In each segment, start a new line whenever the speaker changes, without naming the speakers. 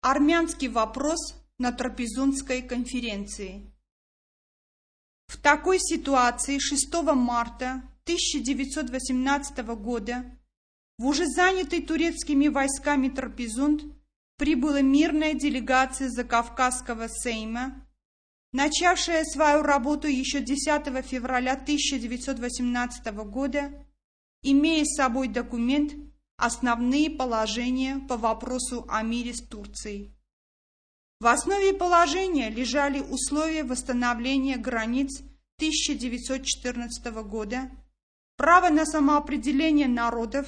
Армянский вопрос на Трапезунской конференции. В такой ситуации 6 марта 1918 года в уже занятый турецкими войсками Трапезунд прибыла мирная делегация Закавказского Сейма, начавшая свою работу еще 10 февраля 1918 года, имея с собой документ Основные положения по вопросу о мире с Турцией. В основе положения лежали условия восстановления границ 1914 года, право на самоопределение народов,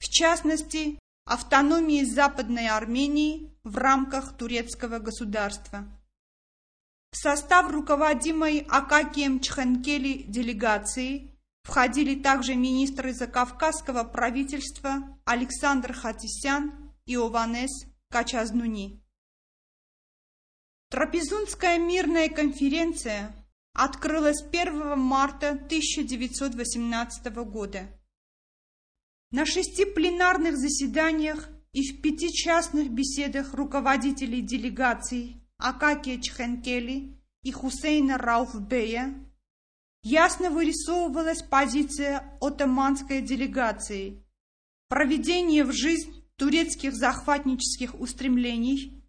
в частности, автономии Западной Армении в рамках турецкого государства. В состав руководимой Акакием Чхенкели делегации Входили также министры закавказского правительства Александр Хатисян и Ованес Качазнуни. Трапезунская мирная конференция открылась 1 марта 1918 года. На шести пленарных заседаниях и в пяти частных беседах руководителей делегаций Акакия Чхенкели и Хусейна Рауфбея ясно вырисовывалась позиция отоманской делегации. Проведение в жизнь турецких захватнических устремлений,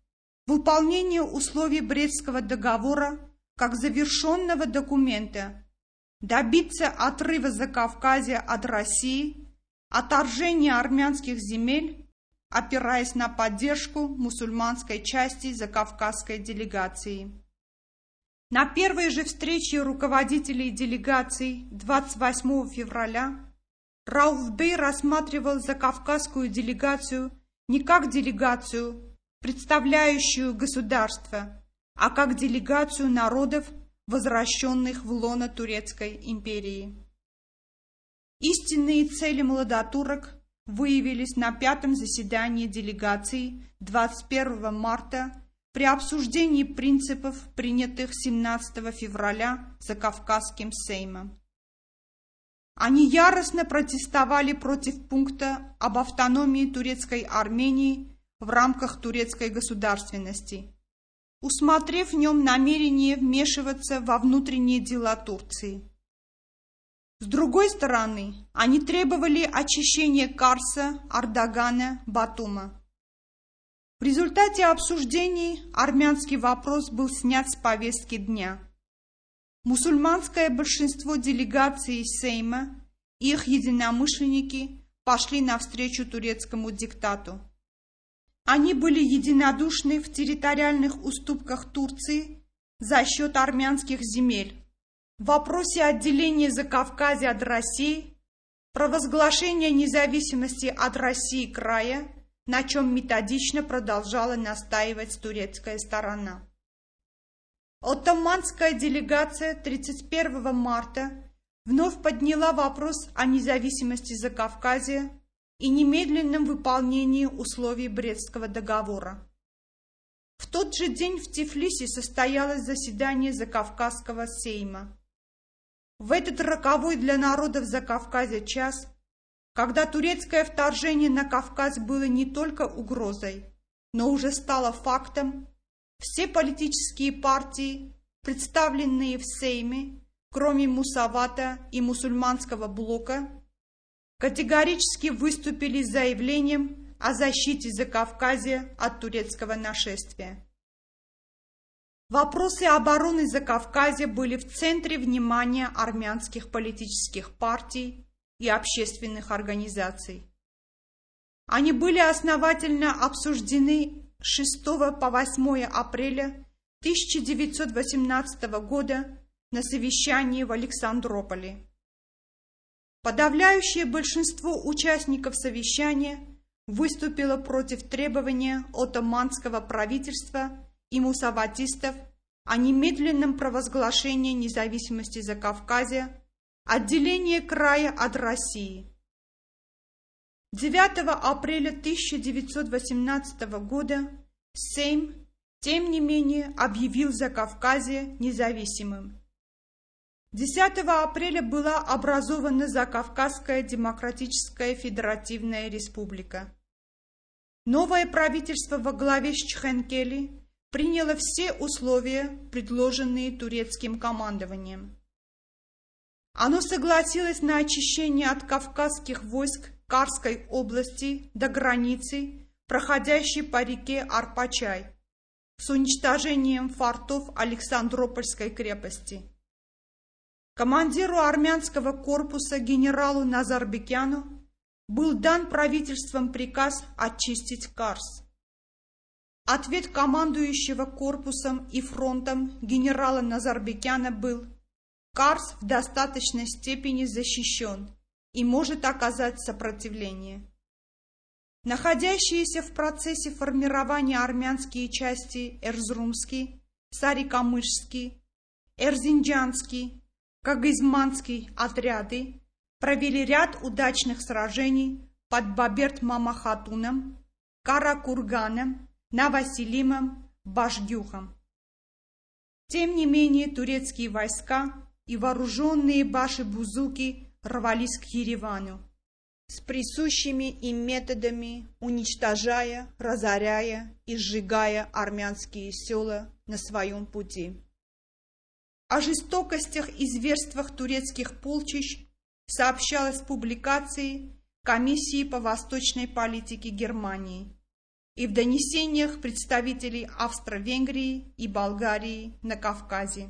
выполнение условий Брестского договора как завершенного документа, добиться отрыва Закавказья от России, отторжения армянских земель, опираясь на поддержку мусульманской части закавказской делегации. На первой же встрече руководителей делегаций 28 февраля Рауфбей рассматривал закавказскую делегацию не как делегацию, представляющую государство, а как делегацию народов, возвращенных в лоно Турецкой империи. Истинные цели молодотурок выявились на пятом заседании делегации 21 марта при обсуждении принципов, принятых 17 февраля за Кавказским Сеймом. Они яростно протестовали против пункта об автономии турецкой Армении в рамках турецкой государственности, усмотрев в нем намерение вмешиваться во внутренние дела Турции. С другой стороны, они требовали очищения Карса, Ардагана, Батума. В результате обсуждений армянский вопрос был снят с повестки дня. Мусульманское большинство делегаций Сейма и их единомышленники пошли навстречу турецкому диктату. Они были единодушны в территориальных уступках Турции за счет армянских земель, в вопросе отделения Закавказья от России, провозглашения независимости от России края – на чем методично продолжала настаивать турецкая сторона. Оттоманская делегация 31 марта вновь подняла вопрос о независимости Закавказья и немедленном выполнении условий Брестского договора. В тот же день в Тифлисе состоялось заседание Закавказского сейма. В этот роковой для народов Закавказья час когда турецкое вторжение на Кавказ было не только угрозой, но уже стало фактом, все политические партии, представленные в Сейме, кроме Мусавата и мусульманского блока, категорически выступили с заявлением о защите Закавказья от турецкого нашествия. Вопросы обороны Закавказья были в центре внимания армянских политических партий и общественных организаций. Они были основательно обсуждены 6 по 8 апреля 1918 года на совещании в Александрополе. Подавляющее большинство участников совещания выступило против требования отоманского правительства и мусаватистов о немедленном провозглашении независимости Закавказья Отделение края от России. 9 апреля 1918 года Сейм, тем не менее, объявил Закавказье независимым. 10 апреля была образована Закавказская Демократическая Федеративная Республика. Новое правительство во главе с Чхенкели приняло все условия, предложенные турецким командованием. Оно согласилось на очищение от кавказских войск Карской области до границы, проходящей по реке Арпачай, с уничтожением фортов Александропольской крепости. Командиру армянского корпуса генералу Назарбекяну был дан правительством приказ очистить Карс. Ответ командующего корпусом и фронтом генерала Назарбекяна был «Карс в достаточной степени защищен и может оказать сопротивление». Находящиеся в процессе формирования армянские части Эрзрумский, Сарикамышский, Эрзинджанский, Кагызманский отряды провели ряд удачных сражений под Баберт-Мамахатуном, Каракурганом, Навасилимом, Башгюхом. Тем не менее турецкие войска и вооруженные баши-бузуки рвались к Еревану с присущими им методами, уничтожая, разоряя и сжигая армянские села на своем пути. О жестокостях и зверствах турецких полчищ сообщалось в публикации Комиссии по восточной политике Германии и в донесениях представителей Австро-Венгрии и Болгарии на Кавказе.